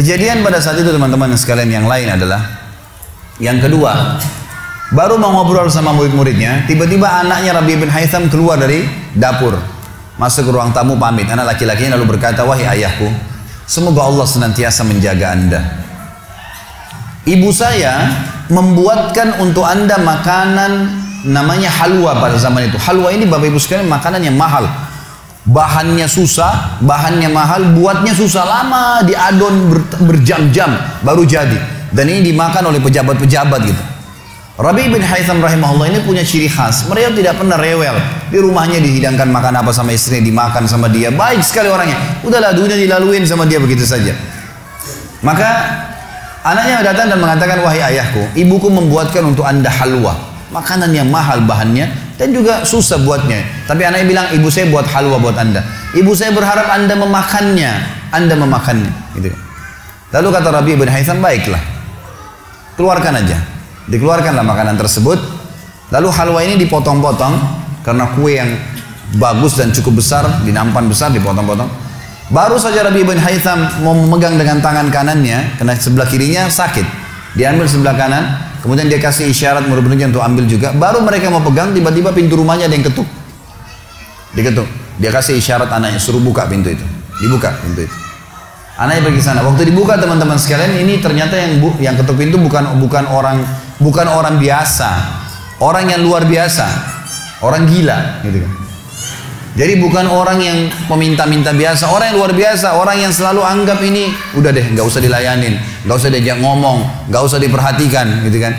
Kejadian pada saat itu teman-teman sekalian yang lain adalah yang kedua, baru mau ngobrol sama murid-muridnya, tiba-tiba anaknya Rabi bin Haytham keluar dari dapur, masuk ke ruang tamu pamit. Anak laki-lakinya lalu berkata, wahai ayahku, semoga Allah senantiasa menjaga anda. Ibu saya membuatkan untuk anda makanan namanya halwa pada zaman itu. Halwa ini bapak ibu sekalian makanan yang mahal bahannya susah, bahannya mahal, buatnya susah lama, diadon ber, berjam-jam baru jadi. Dan ini dimakan oleh pejabat-pejabat gitu. Rabi bin Haytham rahimahullah ini punya ciri khas. Mereka tidak pernah rewel. Di rumahnya dihidangkan makan apa sama istrinya, dimakan sama dia. Baik sekali orangnya. Udahlah dunia dilaluin sama dia begitu saja. Maka anaknya datang dan mengatakan, wahai ayahku, ibuku membuatkan untuk anda halwa. Makanan yang mahal bahannya, dan juga susah buatnya. Tapi anaknya bilang, ibu saya buat halwa buat anda. Ibu saya berharap anda memakannya. Anda memakannya. Gitu. Lalu kata Rabi bin Haytham, baiklah. Keluarkan aja. Dikeluarkanlah makanan tersebut. Lalu halwa ini dipotong-potong. Karena kue yang bagus dan cukup besar, dinampan besar, dipotong-potong. Baru saja Rabi bin Haytham mau memegang dengan tangan kanannya, karena sebelah kirinya sakit. Diambil sebelah kanan, Kemudian dia kasih isyarat murid-muridnya untuk ambil juga. Baru mereka mau pegang, tiba-tiba pintu rumahnya ada yang ketuk. Diketuk. Dia kasih isyarat anaknya, suruh buka pintu itu. Dibuka pintu itu. Anaknya pergi sana. Waktu dibuka teman-teman sekalian, ini ternyata yang bu, yang ketuk pintu bukan bukan orang bukan orang biasa, orang yang luar biasa, orang gila, gitu kan. Jadi bukan orang yang meminta-minta biasa, orang yang luar biasa, orang yang selalu anggap ini udah deh, nggak usah dilayanin, nggak usah diajak ngomong, nggak usah diperhatikan, gitu kan?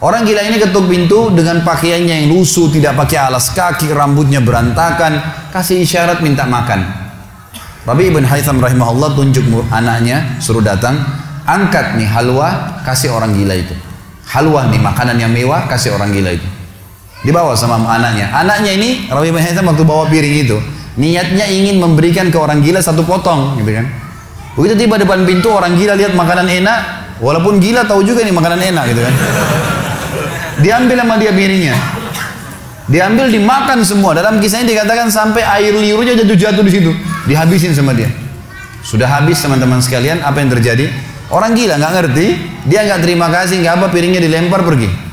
Orang gila ini ketuk pintu dengan pakaiannya yang lusuh, tidak pakai alas kaki, rambutnya berantakan, kasih isyarat minta makan. Rabi ibn Haytham rahimahullah tunjuk anaknya, suruh datang, angkat nih halwa, kasih orang gila itu. Halwa nih makanan yang mewah, kasih orang gila itu. Dibawa sama anaknya. Anaknya ini Rabi bin waktu bawa piring itu, niatnya ingin memberikan ke orang gila satu potong, gitu kan. Begitu tiba depan pintu orang gila lihat makanan enak, walaupun gila tahu juga ini makanan enak gitu kan. Diambil sama dia piringnya. Diambil dimakan semua. Dalam kisahnya dikatakan sampai air liurnya jatuh-jatuh di situ, dihabisin sama dia. Sudah habis teman-teman sekalian, apa yang terjadi? Orang gila nggak ngerti, dia nggak terima kasih, nggak apa piringnya dilempar pergi.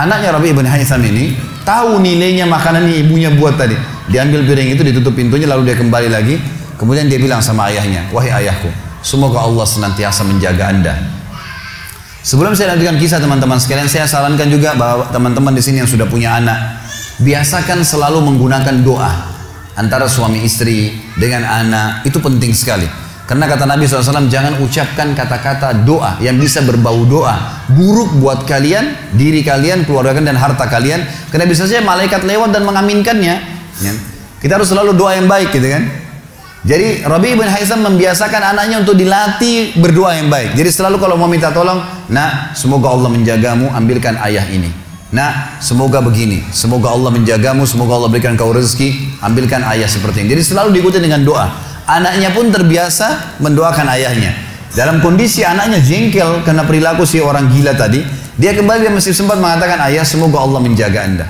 Anaknya Rabi ibn Haytham ini tahu nilainya makanan yang ibunya buat tadi. Diambil piring itu, ditutup pintunya, lalu dia kembali lagi. Kemudian dia bilang sama ayahnya, wahai ayahku, semoga Allah senantiasa menjaga anda. Sebelum saya lanjutkan kisah teman-teman sekalian, saya sarankan juga bahwa teman-teman di sini yang sudah punya anak, biasakan selalu menggunakan doa antara suami istri dengan anak itu penting sekali. Karena kata Nabi SAW, jangan ucapkan kata-kata doa yang bisa berbau doa. Buruk buat kalian, diri kalian, keluarga kalian, dan harta kalian. Karena bisa saja malaikat lewat dan mengaminkannya. Ya. Kita harus selalu doa yang baik gitu kan. Jadi Rabi bin Haisam membiasakan anaknya untuk dilatih berdoa yang baik. Jadi selalu kalau mau minta tolong, nah semoga Allah menjagamu, ambilkan ayah ini. Nah, semoga begini, semoga Allah menjagamu, semoga Allah berikan kau rezeki, ambilkan ayah seperti ini. Jadi selalu diikuti dengan doa. Anaknya pun terbiasa mendoakan ayahnya. Dalam kondisi anaknya jengkel karena perilaku si orang gila tadi, dia kembali dan masih sempat mengatakan, ayah semoga Allah menjaga anda.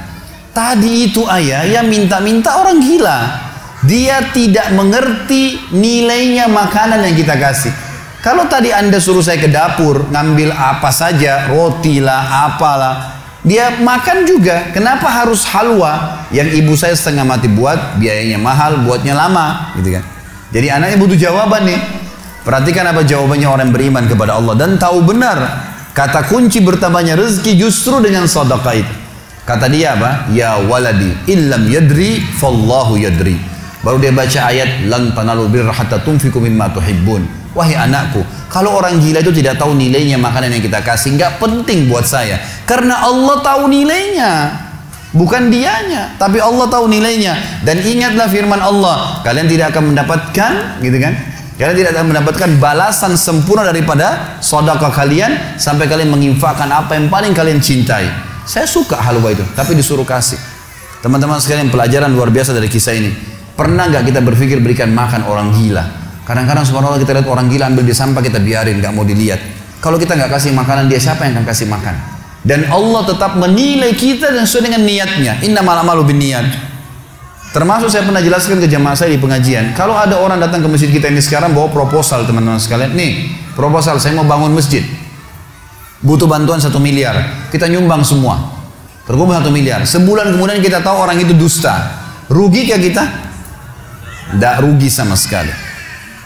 Tadi itu ayah yang minta-minta orang gila. Dia tidak mengerti nilainya makanan yang kita kasih. Kalau tadi anda suruh saya ke dapur, ngambil apa saja, roti lah, apalah. Dia makan juga. Kenapa harus halwa yang ibu saya setengah mati buat, biayanya mahal, buatnya lama, gitu kan? Jadi anaknya butuh jawaban nih. Perhatikan apa jawabannya orang yang beriman kepada Allah dan tahu benar kata kunci bertambahnya rezeki justru dengan sedekah itu. Kata dia apa? Ya waladi illam yadri fallahu yadri. Baru dia baca ayat lan tanalu birra hatta tunfiqu mimma tuhibbun. Wahai anakku, kalau orang gila itu tidak tahu nilainya makanan yang kita kasih, nggak penting buat saya. Karena Allah tahu nilainya. Bukan dianya, tapi Allah tahu nilainya. Dan ingatlah firman Allah, kalian tidak akan mendapatkan, gitu kan? Kalian tidak akan mendapatkan balasan sempurna daripada sodaka kalian sampai kalian menginfakkan apa yang paling kalian cintai. Saya suka halwa itu, tapi disuruh kasih. Teman-teman sekalian pelajaran luar biasa dari kisah ini. Pernah nggak kita berpikir berikan makan orang gila? Kadang-kadang subhanallah kita lihat orang gila ambil di sampah kita biarin, nggak mau dilihat. Kalau kita nggak kasih makanan dia siapa yang akan kasih makan? Dan Allah tetap menilai kita dan sesuai dengan niatnya. Inna malu bin niat. Termasuk saya pernah jelaskan ke jamaah saya di pengajian. Kalau ada orang datang ke masjid kita ini sekarang bawa proposal teman-teman sekalian. Nih, proposal saya mau bangun masjid. Butuh bantuan satu miliar. Kita nyumbang semua. Terkumpul satu miliar. Sebulan kemudian kita tahu orang itu dusta. Rugi kah kita? Tidak rugi sama sekali.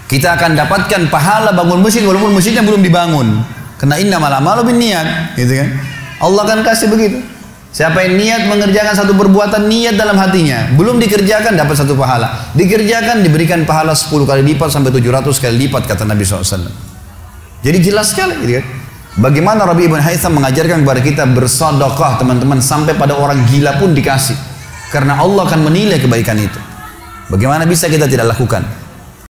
Kita akan dapatkan pahala bangun masjid walaupun masjidnya belum dibangun. Karena inna malam malu bin niat. Gitu kan. Allah akan kasih begitu. Siapa yang niat mengerjakan satu perbuatan niat dalam hatinya, belum dikerjakan dapat satu pahala. Dikerjakan diberikan pahala 10 kali lipat sampai 700 kali lipat kata Nabi SAW. Jadi jelas sekali gitu kan. Bagaimana Rabi Ibn Haytham mengajarkan kepada kita bersedekah teman-teman sampai pada orang gila pun dikasih. Karena Allah akan menilai kebaikan itu. Bagaimana bisa kita tidak lakukan?